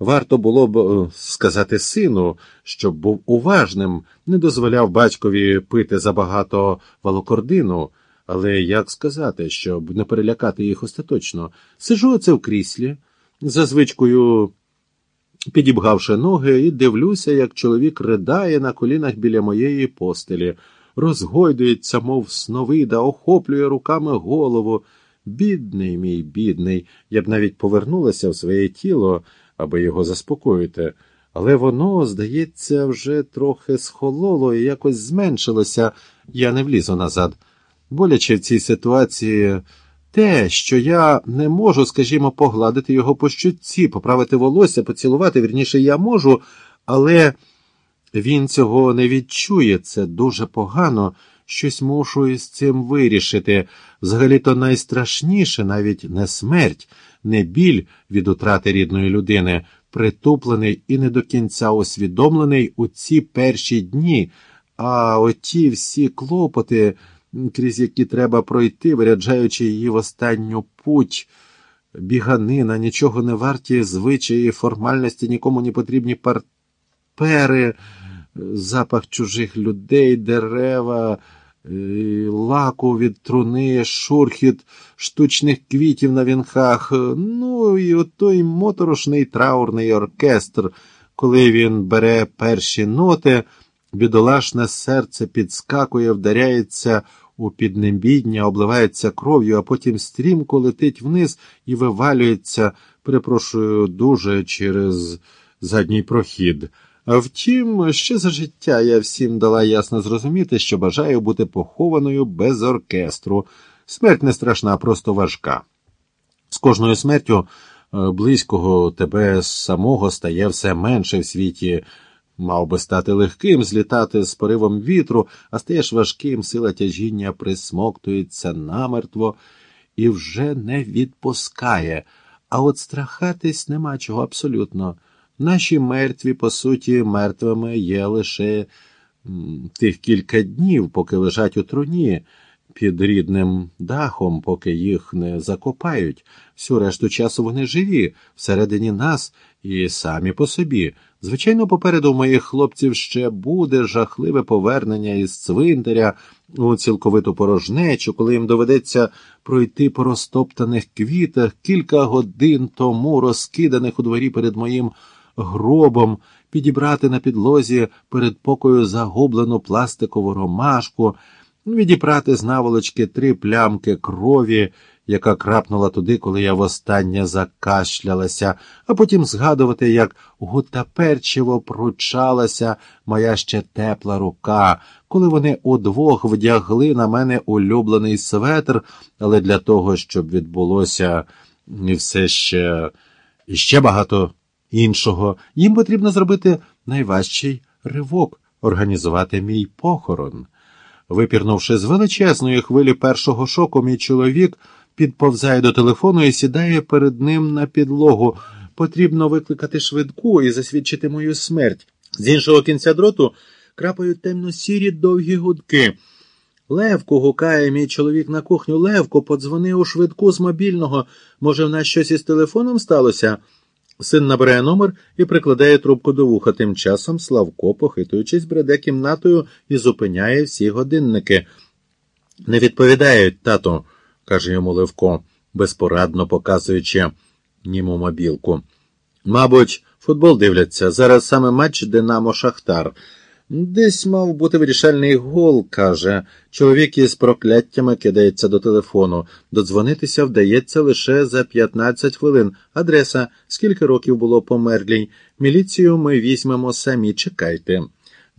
Варто було б е, сказати сину, щоб був уважним, не дозволяв батькові пити забагато валокордину. Але як сказати, щоб не перелякати їх остаточно? Сижу оце в кріслі, за звичкою підібгавши ноги, і дивлюся, як чоловік ридає на колінах біля моєї постелі, розгойдується, мов сновида, охоплює руками голову. Бідний мій, бідний, я б навіть повернулася в своє тіло, аби його заспокоїти, але воно, здається, вже трохи схололо і якось зменшилося, я не влізу назад. Боляче в цій ситуації те, що я не можу, скажімо, погладити його по щуці, поправити волосся, поцілувати, вірніше, я можу, але він цього не відчує, це дуже погано, щось мушу із цим вирішити. Взагалі то найстрашніше навіть не смерть, не біль від утрати рідної людини, притуплений і не до кінця усвідомлений у ці перші дні, а оті всі клопоти крізь які треба пройти, виряджаючи її в останню путь. Біганина, нічого не варті звичаї, формальності, нікому не потрібні партери, запах чужих людей, дерева, лаку від труни, шурхіт, штучних квітів на вінках, ну і отой моторошний траурний оркестр, коли він бере перші ноти, бідолашне серце підскакує, вдаряється у піднебідня, обливається кров'ю, а потім стрімко летить вниз і вивалюється, перепрошую, дуже через задній прохід. Втім, ще за життя я всім дала ясно зрозуміти, що бажаю бути похованою без оркестру. Смерть не страшна, просто важка. З кожною смертю е, близького тебе самого стає все менше в світі. Мав би стати легким, злітати з поривом вітру, а стаєш важким, сила тяжіння присмоктується намертво і вже не відпускає. А от страхатись нема чого абсолютно. Наші мертві, по суті, мертвими є лише тих кілька днів, поки лежать у труні під рідним дахом, поки їх не закопають. Всю решту часу вони живі, всередині нас і самі по собі. Звичайно, попереду моїх хлопців ще буде жахливе повернення із цвинтаря у цілковиту порожнечу, коли їм доведеться пройти по розтоптаних квітах кілька годин тому, розкиданих у дворі перед моїм гробом, підібрати на підлозі перед покою загублену пластикову ромашку, відібрати з наволочки три плямки крові яка крапнула туди, коли я востаннє закашлялася, а потім згадувати, як гутаперчиво пручалася моя ще тепла рука, коли вони удвох вдягли на мене улюблений светр, але для того, щоб відбулося все ще ще багато іншого, їм потрібно зробити найважчий ривок організувати мій похорон. Випірнувши з величезної хвилі першого шоку, мій чоловік підповзає до телефону і сідає перед ним на підлогу. Потрібно викликати швидку і засвідчити мою смерть. З іншого кінця дроту крапають темно-сірі довгі гудки. Левко, гукає мій чоловік на кухню. Левко, подзвони у швидку з мобільного. Може, в нас щось із телефоном сталося? Син набирає номер і прикладає трубку до вуха. Тим часом Славко, похитуючись, бреде кімнатою і зупиняє всі годинники. Не відповідають, тато каже йому Левко, безпорадно показуючи німу мобілку. Мабуть, футбол дивляться. Зараз саме матч Динамо Шахтар. Десь мав бути вирішальний гол, каже. Чоловік із прокляттями кидається до телефону. Додзвонитися вдається лише за 15 хвилин. Адреса, скільки років було померлій. Міліцію ми візьмемо самі. Чекайте.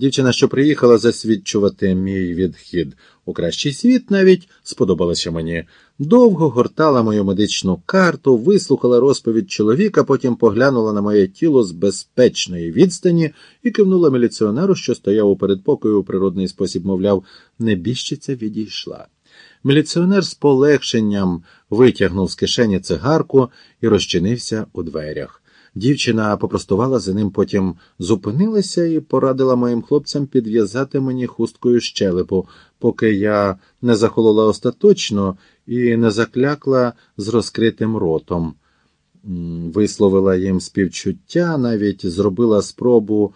Дівчина, що приїхала засвідчувати мій відхід у кращий світ, навіть сподобалася мені. Довго гортала мою медичну карту, вислухала розповідь чоловіка, потім поглянула на моє тіло з безпечної відстані і кивнула міліціонеру, що стояв у передпокою у природний спосіб, мовляв, небіжчиця відійшла. Міліціонер з полегшенням витягнув з кишені цигарку і розчинився у дверях. Дівчина попростувала за ним, потім зупинилася і порадила моїм хлопцям підв'язати мені хусткою щелепу, поки я не захолола остаточно і не заклякла з розкритим ротом. висловила їм співчуття, навіть зробила спробу